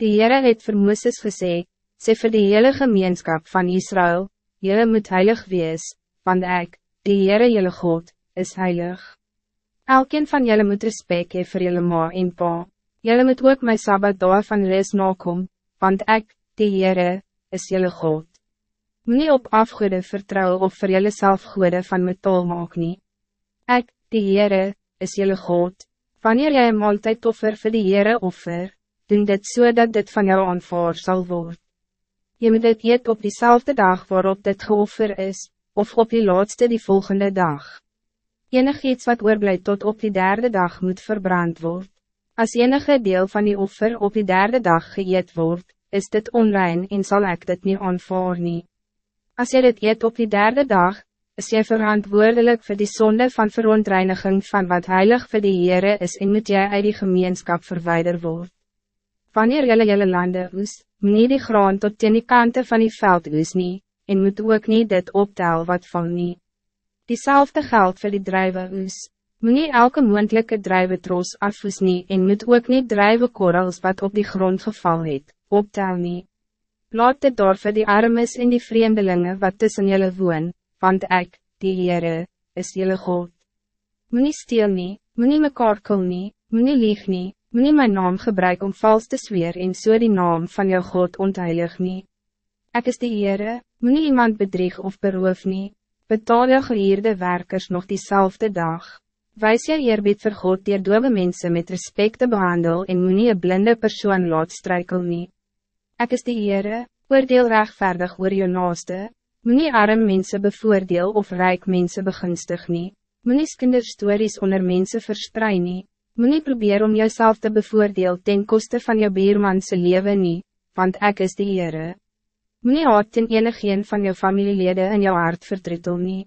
Die Heere het vir Mooses gesê, sê vir die hele gemeenskap van Israël, Jelle moet heilig wees, want ek, die Heere jelle God, is heilig. Elkeen van jullie moet respect hee vir jelle ma en pa. Jelle moet ook my Sabbat daar van res nakom, want ek, die Heere, is jelle God. Moe op afgoede vertrouw of vir jelle self goede van metaal maak nie. Ek, die Heere, is jelle God. Wanneer jy een maaltijdoffer vir die Heere offer, doen dit so dat dit van jou aanvaar sal word. Je moet dit eet op diezelfde dag waarop dit geoffer is, of op die laatste die volgende dag. Enig iets wat oorblij tot op die derde dag moet verbrand worden. Als enige deel van die offer op die derde dag geëet wordt, is dit onrein en zal ik dit niet aanvaar nie. As jy dit eet op die derde dag, is jy verantwoordelijk voor die zonde van verontreiniging van wat heilig voor die Heere is en moet jy uit die gemeenskap verwijder word. Wanneer jylle jylle lande oes, moet die graan tot teen die kante van die veld oes nie, en moet ook niet dit optel wat van nie. Diezelfde geld voor die drijven oes, moet nie elke moendlijke drijven troos afvoes nie en moet ook niet drijven korrels wat op die grond geval het, optel nie. Laat dit daar vir die armes en die vreemdelingen wat tussen jullie woon, want ik, die Heere, is jullie God. Moet nie steel nie, moet nie mekaar kul nie, moet nie lieg nie, moet nie my naam gebruik om vals te zweer en so die naam van jou God ontheilig nie. Ek is die Heere, moet nie iemand bedrieg of beroof nie, betaal jou gehierde werkers nog diezelfde dag. Wijs jy eerbied vir God dier dove mense met respect te behandel en moet nie een blinde persoon laat strijkel nie. Ek is die Heere, oordeel rechtvaardig oor jou naaste, moet nie arm mense bevoordeel of rijk mense begunstig nie, moet nie kinderstories onder mense versprei nie, moet nie probeer om jouself te bevoordeel ten koste van jou biermanse leven nie, want ek is die Heere. Moet nie haat ten enigeen van jou familielede in jou hart vertretel nie.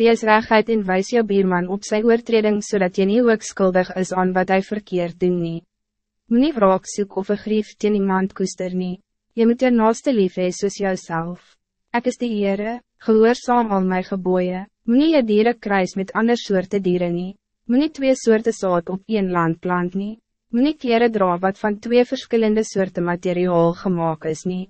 Wees regheid en wijs jou bierman op sy oortreding zodat je nie ook skuldig is aan wat hij verkeerd doen nie. Moet nie wraak soek of een grief teen iemand koester nie. Je moet je naaste lief hee soos jouself. Ek is die Heere, gehoorzaam al my geboeie. Moet nie je dieren kruis met ander soorte dieren nie. Moet nie twee soorte saad op een land plant nie. Moet nie kere dra wat van twee verschillende soorte materiaal gemaakt is nie.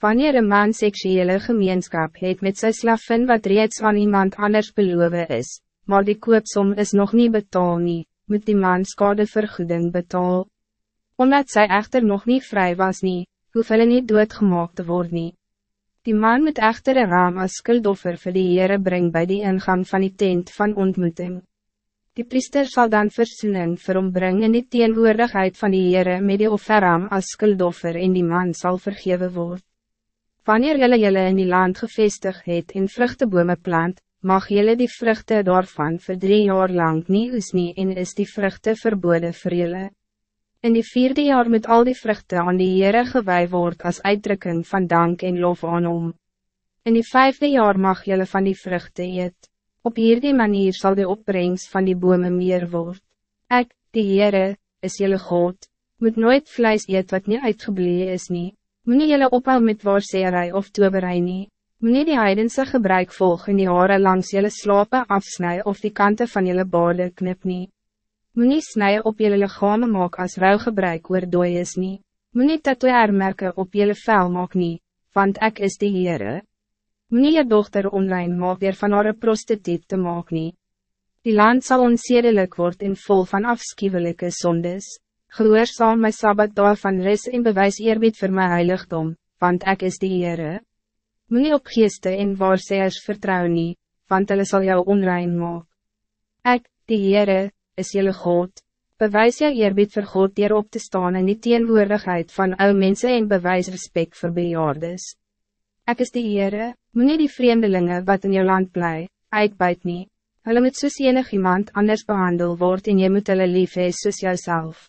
Wanneer een man seksuele gemeenschap het met sy slaffen wat reeds aan iemand anders beloven is, maar die koopsom is nog niet betaal nie, moet die man skadevergoeding betaal omdat zij echter nog niet vrij was nie, hoef hulle nie doodgemaak te word nie. Die man moet echter een raam als skuldoffer vir die Heere bring bij die ingang van die tent van ontmoeting. Die priester zal dan versoening vir hom bring in die teenwoordigheid van die Heere met die offerraam als skuldoffer en die man zal vergeven worden. Wanneer jylle jylle in die land gevestig het en vruchtebome plant, mag jylle die vruchten daarvan voor drie jaar lang nie oes nie en is die vruchten verboden vir jylle. In die vierde jaar moet al die vruchten aan die Heere gewaai word als uitdrukking van dank en lof aan hom. In die vijfde jaar mag jullie van die vruchten eet. Op hierdie manier zal de opbrengst van die bome meer word. Ek, die Heere, is jullie God, moet nooit vlees eet wat niet uitgebleven is nie. Moet nie jylle ophou met waarseerij of toberij nie. Moet nie die heidense gebruik volg in die hare langs jullie slapen afsnij of die kanten van jullie baarde knip nie. Moet nie snij op jullie lichamen maak als rouwgebruik oor dooi is nie. Moet nie tatoeërmerke op jullie vel maak nie, want ik is die Heere. Nie je dochter online maak weer van haar prostituut te maak nie. Die land zal onzedelijk worden en vol van afschuwelijke zondes. Gehoorzaam my Sabbat daar van res en bewys eerbied voor my heiligdom, want ik is die Heere. Nie op geeste en waarseers vertrouw nie, want hulle sal jou onrein maak. Ek, die Heere, is jullie God. Bewijs jou eerbied vir God dier op te staan in die teenwoordigheid van ou mense en bewijs respect voor bejaardes. Ek is die Heere, moet nie die vreemdelingen wat in jou land bly, uitbuit nie. Hulle moet soos enig iemand anders behandel word en jy moet hulle lief hee soos jouself.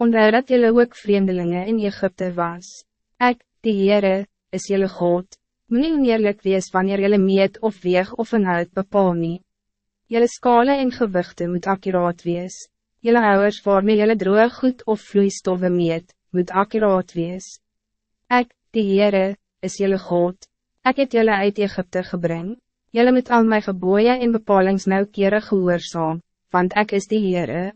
Onthou dat jylle ook vreemdelingen in Egypte was. Ek, die Heere, is jullie God. Moet nie oneerlijk wees wanneer jylle meet of weeg of inhoud bepaal nie. Jelle skale en gewichte moet akkuraat wees. Jelle ouders waarmee jelle droge goed of vloeistoffe meet, moet akkuraat wees. Ik, die Heere, is jelle God. Ik het jelle uit Egypte gebring. Jelle moet al mijn geboeien en bepalings nauwkeurig gehoorzaam, want ik is die Heere.